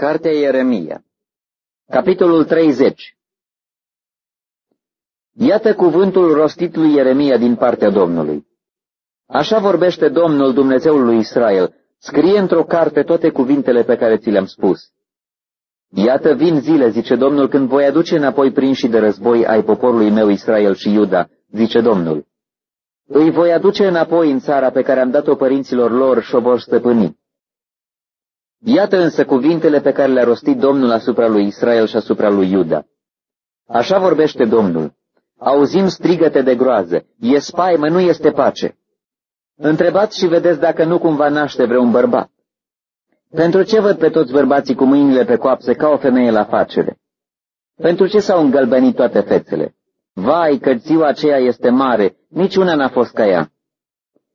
Cartea Ieremia Capitolul 30 Iată cuvântul rostit lui Ieremia din partea Domnului. Așa vorbește Domnul Dumnezeul lui Israel, scrie într-o carte toate cuvintele pe care ți le-am spus. Iată vin zile, zice Domnul, când voi aduce înapoi prinși de război ai poporului meu Israel și Iuda, zice Domnul. Îi voi aduce înapoi în țara pe care am dat-o părinților lor și o vor stăpâni. Iată însă cuvintele pe care le-a rostit Domnul asupra lui Israel și asupra lui Iuda. Așa vorbește Domnul. Auzim strigăte de groază. E spaimă, nu este pace. Întrebați și vedeți dacă nu cumva naște vreun bărbat. Pentru ce văd pe toți bărbații cu mâinile pe coapse ca o femeie la facere? Pentru ce s-au îngălbenit toate fețele? Vai, că ziua aceea este mare, niciuna n-a fost ca ea.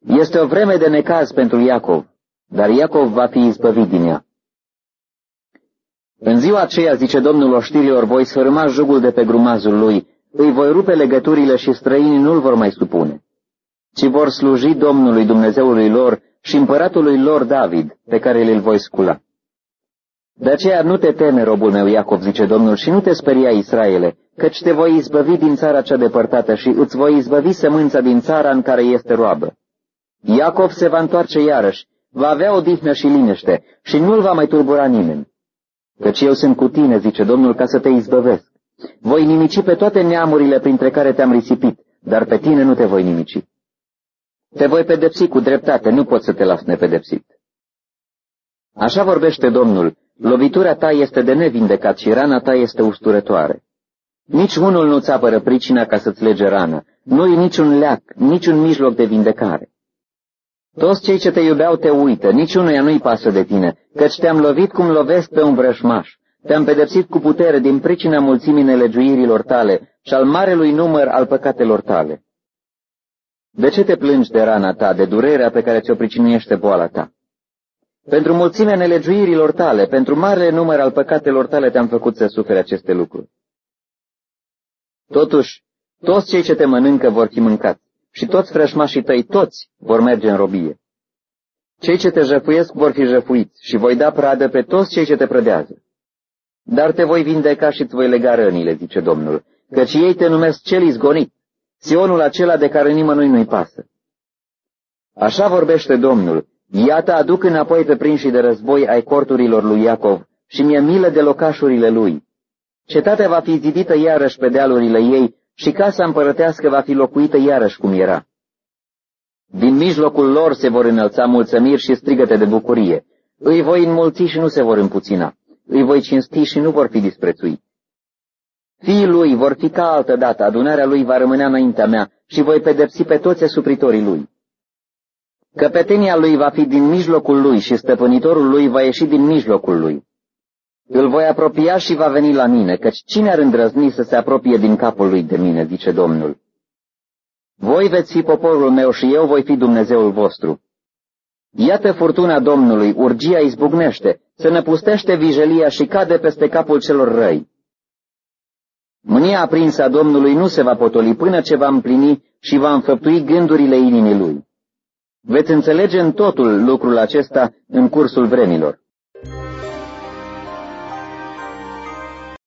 Este o vreme de necaz pentru Iacov dar Iacov va fi izbăvit din ea. În ziua aceea, zice Domnul oștirilor, voi sfârma jugul de pe grumazul lui, îi voi rupe legăturile și străinii nu-l vor mai supune, ci vor sluji Domnului Dumnezeului lor și împăratului lor David, pe care îl voi scula. De aceea nu te teme, robul meu Iacov, zice Domnul, și nu te speria, Israele, căci te voi izbăvi din țara cea depărtată și îți voi izbăvi sămânța din țara în care este roabă. Iacov se va întoarce iarăși va avea odihnă și liniște și nu-l va mai turbura nimeni. Căci eu sunt cu tine, zice Domnul, ca să te izbăvesc. Voi nimici pe toate neamurile printre care te-am risipit, dar pe tine nu te voi nimici. Te voi pedepsi cu dreptate, nu pot să te las nepedepsit. Așa vorbește Domnul, lovitura ta este de nevindecat și rana ta este usturătoare. Nici unul nu-ți apără pricina ca să-ți lege rană, nu-i niciun leac, niciun mijloc de vindecare. Toți cei ce te iubeau te uită, niciunuia nu-i pasă de tine, căci te-am lovit cum lovesc pe un vrășmaș. Te-am pedepsit cu putere din pricina mulțimii nelegiuirilor tale și al marelui număr al păcatelor tale. De ce te plângi de rana ta, de durerea pe care ți-o pricinuiește boala ta? Pentru mulțimea nelegiuirilor tale, pentru marele număr al păcatelor tale te-am făcut să suferi aceste lucruri. Totuși, toți cei ce te mănâncă vor fi mâncați și toți frășmașii tăi, toți, vor merge în robie. Cei ce te jăfuiesc vor fi jăfuiți și voi da pradă pe toți cei ce te prădează. Dar te voi vindeca și îți voi lega rănile, zice Domnul, căci ei te numesc cel izgonit, Sionul acela de care nimănui nu-i pasă. Așa vorbește Domnul, iată aduc înapoi pe prinșii de război ai corturilor lui Iacov și mi-e milă de locașurile lui. Cetatea va fi zidită iarăși pe dealurile ei și casa împărătească va fi locuită iarăși cum era. Din mijlocul lor se vor înălța mulțămiri și strigăte de bucurie. Îi voi înmulți și nu se vor împuțina. Îi voi cinsti și nu vor fi disprețuiți. Fiii lui vor fi ca altă dată, adunarea lui va rămânea înaintea mea și voi pedepsi pe toți asupritorii lui. Căpetenia lui va fi din mijlocul lui și stăpânitorul lui va ieși din mijlocul lui. Îl voi apropia și va veni la mine, căci cine ar îndrăzni să se apropie din capul lui de mine, zice Domnul. Voi veți fi poporul meu și eu voi fi Dumnezeul vostru. Iată furtuna Domnului, urgia izbucnește, se năpustește vijelia și cade peste capul celor răi. Mânia aprinsă a Domnului nu se va potoli până ce va împlini și va înfăptui gândurile inimii lui. Veți înțelege în totul lucrul acesta în cursul vremilor.